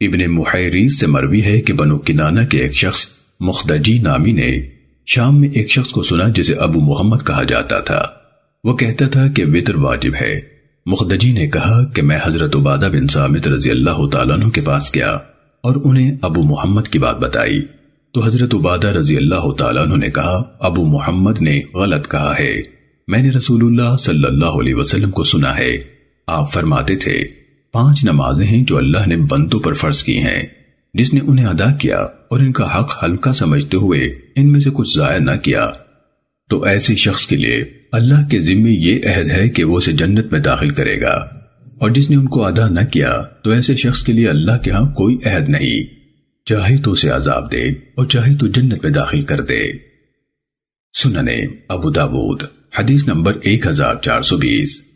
ابن محیریز سے مروی ہے کہ بنو کنانہ کے ایک شخص مخدجی نامی نے شام میں ایک شخص کو سنا جسے ابو محمد کہا جاتا تھا۔ وہ کہتا تھا کہ وطر واجب ہے۔ مخدجی نے کہا کہ میں حضرت عبادہ بن سامت رضی اللہ تعالیٰ عنہ کے پاس گیا اور انہیں ابو محمد کی بات بتائی۔ تو حضرت عبادہ رضی اللہ تعالیٰ عنہ نے کہا، ابو محمد نے غلط کہا ہے۔ میں نے رسول اللہ صلی اللہ علیہ وسلم کو سنا ہے۔ آپ فرماتے تھے پانچ نمازیں ہیں جو اللہ نے بندوں پر فرض کی ہیں۔ جس نے انہیں ادا کیا اور ان کا حق ہلکا سمجھتے ہوئے ان میں سے کچھ ضائع نہ کیا۔ تو ایسے شخص کے لیے اللہ کے ذمے یہ عہد ہے کہ وہ اسے جنت میں داخل کرے گا۔ اور جس نے ان کو ادا نہ کیا، تو ایسے شخص کے لیے اللہ کے ہاں کوئی عہد نہیں۔ چاہے تو اسے عذاب دے اور چاہے تو جنت میں داخل کر دے۔ سننے ابو داود، حدیث نمبر 1420